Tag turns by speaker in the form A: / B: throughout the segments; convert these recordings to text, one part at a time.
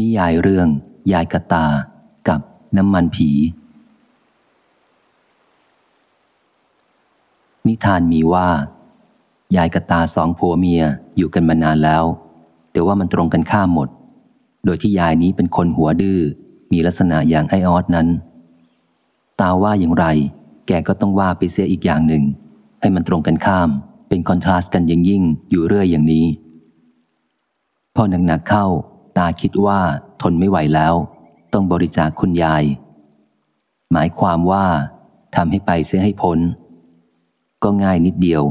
A: นิยายเรื่อง ยายกตา กับน้ำมันผี นิทานมีว่า ยายกตาสองผัวเมียอยู่กันมานานแล้ว แต่ว่ามันตรงกันข้ามหมด โดยที่ยายนี้เป็นคนหัวดื้อมีลักษณะอย่างไอออสนั้น ตาว่าอย่างไร แกก็ต้องว่าไปเสียอีกอย่างหนึ่ง ให้มันตรงกันข้าม เป็นคอนทราสต์กันอย่างยิ่งอยู่เรื่อยอย่างนี้ พอหนักๆเข้า ตาคิดว่าทนไม่ไหวแล้ว ต้องบริจาคคุณยาย หมายความว่าทำให้ไปเสียให้พ้น ก็ง่ายนิดเดียว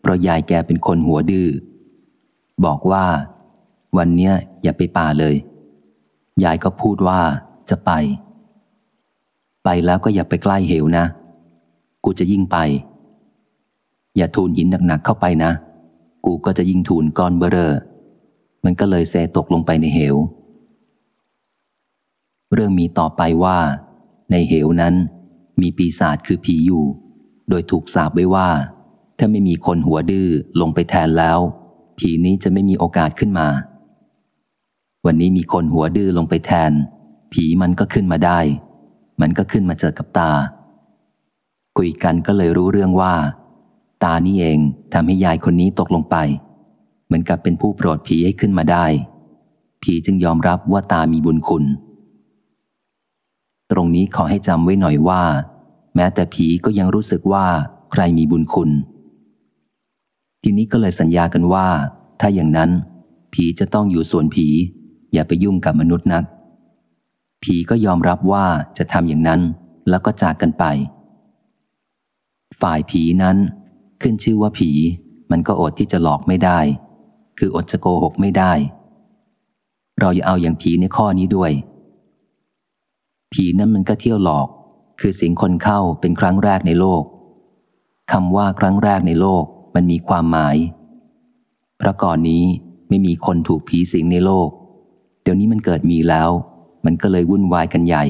A: เพราะยายแกเป็นคนหัวดื้อบอกว่า วันเนี้ยอย่าไปป่าเลย ยายก็พูดว่าจะไป ไปแล้วก็อย่าไปใกล้เหวนะ กูจะยิ่งไป อย่าทูลหินหนักๆเข้าไปนะ กูก็จะยิ่งทูลก้อนเบอเรอ มันก็เลยเซตกลงไปในเหว เรื่องมีต่อไปว่า ในเหวนั้น มีปีศาจคือผีอยู่ โดยถูกสาบไว้ว่า ถ้าไม่มีคนหัวดื้อลงไปแทนแล้ว ผีนี้จะไม่มีโอกาสขึ้นมา วันนี้มีคนหัวดื้อลงไปแทน ผีมันก็ขึ้นมาได้ มันก็ขึ้นมาเจอกับตา คุยกันก็เลยรู้เรื่องว่า ตานี่เองทำให้ยายคนนี้ตกลงไป เหมือนกับเป็นผู้โปรดผีให้ขึ้นมาได้ ผีจึงยอมรับว่าตามีบุญคุณ ตรงนี้ขอให้จำไว้หน่อยว่า แม้แต่ผีก็ยังรู้สึกว่าใครมีบุญคุณ ทีนี้ก็เลยสัญญากันว่า ถ้าอย่างนั้น ผีจะต้องอยู่ส่วนผี อย่าไปยุ่งกับมนุษย์นัก ผีก็ยอมรับว่าจะทำอย่างนั้นแล้วก็จากกันไป ฝ่ายผีนั้นขึ้นชื่อว่าผีมันก็อดที่จะหลอกไม่ได้ คืออดจะโกหกไม่ได้ เราอย่าเอาอย่างผีในข้อนี้ด้วย ผีนั้นมันก็เที่ยวหลอก คือสิงคนเข้าเป็นครั้งแรกในโลกคำว่าครั้งแรกในโลกมันมีความหมาย เพราะก่อนนี้ไม่มีคนถูกผีสิงในโลก เดี๋ยวนี้มันเกิดมีแล้ว มันก็เลยวุ่นวายกันใหญ่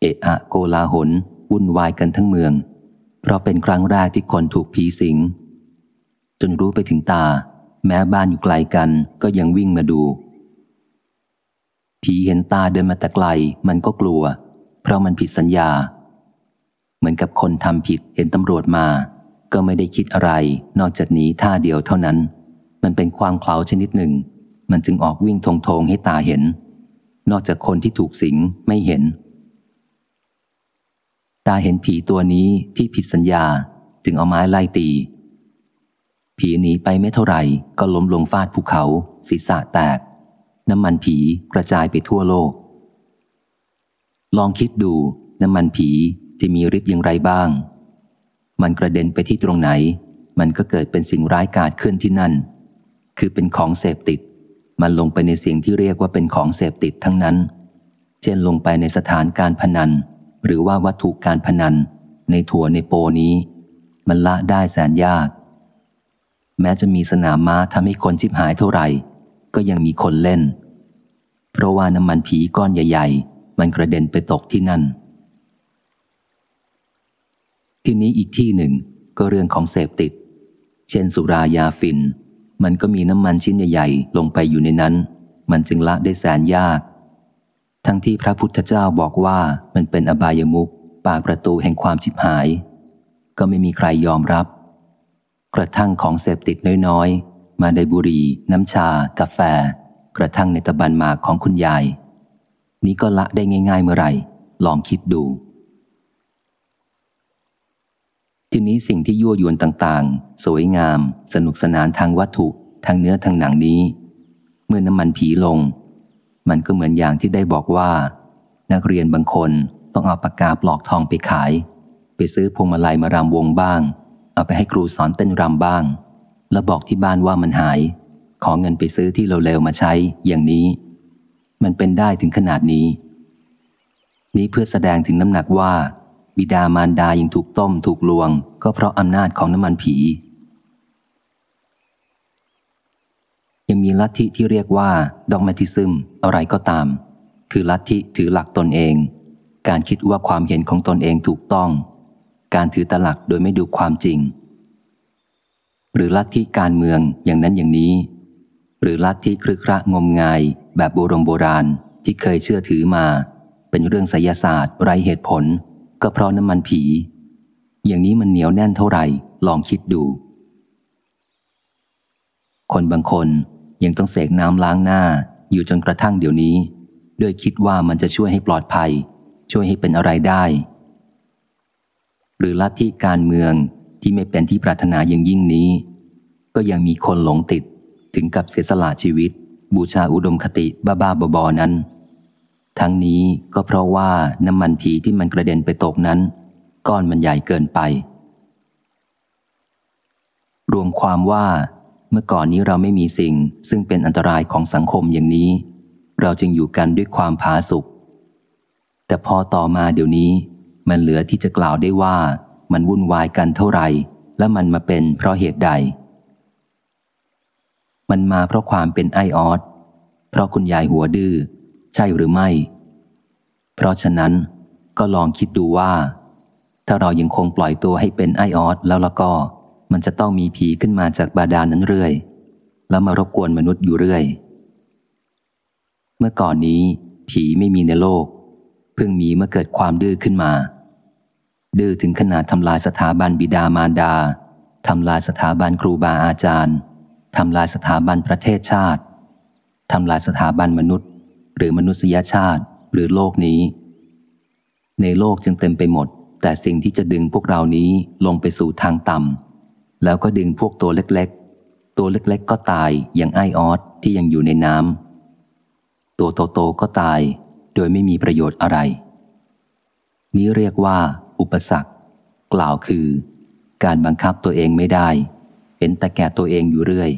A: เอะอะโกลาหลวุ่นวายกันทั้งเมือง เพราะเป็นครั้งแรกที่คนถูกผีสิง จนรู้ไปถึงตา แม้บ้านอยู่ไกลกันก็ยังวิ่งมาดู ผีเห็นตาเดินมาแต่ไกลมันก็กลัว เพราะมันผิดสัญญา เหมือนกับคนทำผิดเห็นตำรวจมา ก็ไม่ได้คิดอะไร นอกจากหนีท่าเดียวเท่านั้น มันเป็นความเคลาชนิดหนึ่ง มันจึงออกวิ่งทงทงให้ตาเห็น นอกจากคนที่ถูกสิงไม่เห็น ตาเห็นผีตัวนี้ที่ผิดสัญญาจึงเอาไม้ไล่ตี ผีหนีไปไม่เท่าไหร่ก็ล้มลงฟาดภูเขา ศีรษะแตก น้ำมันผีกระจายไปทั่วโลก ลองคิดดูน้ำมันผีจะมีฤทธิ์อย่างไรบ้าง มันกระเด็นไปที่ตรงไหน มันก็เกิดเป็นสิ่งร้ายกาจขึ้นที่นั่น คือเป็นของเสพติด มันลงไปในสิ่งที่เรียกว่าเป็นของเสพติดทั้งนั้น เช่นลงไปในสถานการพนัน หรือว่าวัตถุการพนัน ในถั่วในโปนี้ มันละได้แสนยาก แม้จะมีสนามม้าทำให้คนชิบหายเท่าไหร่ ก็ยังมีคนเล่น เพราะว่าน้ำมันผีก้อนใหญ่ ๆ มันกระเด็นไปตกที่นั่น ที่นี้อีกที่หนึ่งก็เรื่องของเสพติด เช่นสุรายาฟินมันก็มีน้ำมันชิ้นใหญ่ ๆ ลงไปอยู่ในนั้น มันจึงละได้แสนยาก ทั้งที่พระพุทธเจ้าบอกว่ามันเป็นอบายมุกปากประตูแห่งความชิบหาย ก็ไม่มีใครยอมรับ กระทั่งของเสพติดน้อยๆ มาในบุรี น้ำชา กาแฟ กระทั่งในตะบันหมากของคุณยาย นี้ก็ละได้ง่าย ๆ เมื่อไหร่ ลองคิดดู ทีนี้สิ่งที่ยั่วยวนต่างๆ สวยงาม สนุกสนานทางวัตถุ ทางเนื้อทางหนังนี้ เมื่อน้ำมันผีลง มันก็เหมือนอย่างที่ได้บอกว่า นักเรียนบางคนต้องเอาปากกาปลอกทองไปขาย ไปซื้อพวงมาลัยมารำวงบ้าง เอาไปให้ครูสอนเต้นรำบ้าง แล้วบอกที่บ้านว่ามันหาย ขอเงินไปซื้อที่เร็วๆมาใช้อย่างนี้ มันเป็นได้ถึงขนาดนี้ นี้เพื่อแสดงถึงน้ำหนักว่า บิดามารดายังถูกต้มถูกลวง ก็เพราะอำนาจของน้ำมันผี ยังมีลัทธิที่เรียกว่าดอกมาติซึมอะไรก็ตาม คือลัทธิถือหลักตนเอง การคิดว่าความเห็นของตนเองถูกต้อง การถือตลักโดยไม่ดูความจริง หรือลัทธิการเมืองอย่างนั้นอย่างนี้ หรือลัทธิครึกระงมงายแบบโบรงโบราณที่เคยเชื่อถือมา เป็นเรื่องไสยศาสตร์ไรเหตุผล ก็เพราะน้ำมันผี อย่างนี้มันเหนียวแน่นเท่าไหร่ ลองคิดดู คนบางคนยังต้องเสกน้ำล้างหน้าอยู่จนกระทั่งเดี๋ยวนี้ ด้วยคิดว่ามันจะช่วยให้ปลอดภัย ช่วยให้เป็นอะไรได้ หรือลัทธิการเมืองที่ไม่เป็นที่ปรารถนาอย่างยิ่งนี้ ก็ยังมีคนหลงติดถึงกับเสียสละชีวิต บูชาอุดมคติบ้าๆบอๆนั้น ทั้งนี้ก็เพราะว่าน้ำมันผีที่มันกระเด็นไปตกนั้น ก้อนมันใหญ่เกินไป รวมความว่าเมื่อก่อนนี้เราไม่มีสิ่งซึ่งเป็นอันตรายของสังคมอย่างนี้ เราจึงอยู่กันด้วยความผาสุกแต่พอต่อมาเดี๋ยวนี้ มันเหลือที่จะกล่าวได้ว่ามันวุ่นวายกันเท่าไหร่ และมันมาเป็นเพราะเหตุใด มันมาเพราะความเป็นไอออสเพราะคุณยายหัวดื้อใช่หรือไม่ เพราะฉะนั้นก็ลองคิดดูว่า ถ้าเรายังคงปล่อยตัวให้เป็นไอออสแล้วล้วก็ มันจะต้องมีผีขึ้นมาจากบาดาลนนั้นเรื่อย แล้วมารบกวนมนุษย์อยู่เรื่อย เมื่อก่อนนี้ ผีไม่มีในโลก เพิ่งมีเมื่อเกิดความดื้อขึ้นมา ดื้อถึงขนาดทำลายสถาบันบิดามารดา ทำลายสถาบันครูบาอาจารย์ ทำลายสถาบันประเทศชาติ ทำลายสถาบันมนุษย์ หรือมนุษยชาติหรือโลกนี้ ในโลกจึงเต็มไปหมด แต่สิ่งที่จะดึงพวกเรานี้ลงไปสู่ทางต่ำแล้วก็ดึงพวกตัวเล็กๆ ตัวเล็กๆ ก็ตายอย่างไอออสที่ยังอยู่ในน้ำตัวโตๆก็ตาย โดยไม่มีประโยชน์อะไร นี้เรียกว่า อุปสรรค กล่าวคือ การบังคับตัวเองไม่ได้เห็นแต่แก่ตัวเองอยู่เรื่อย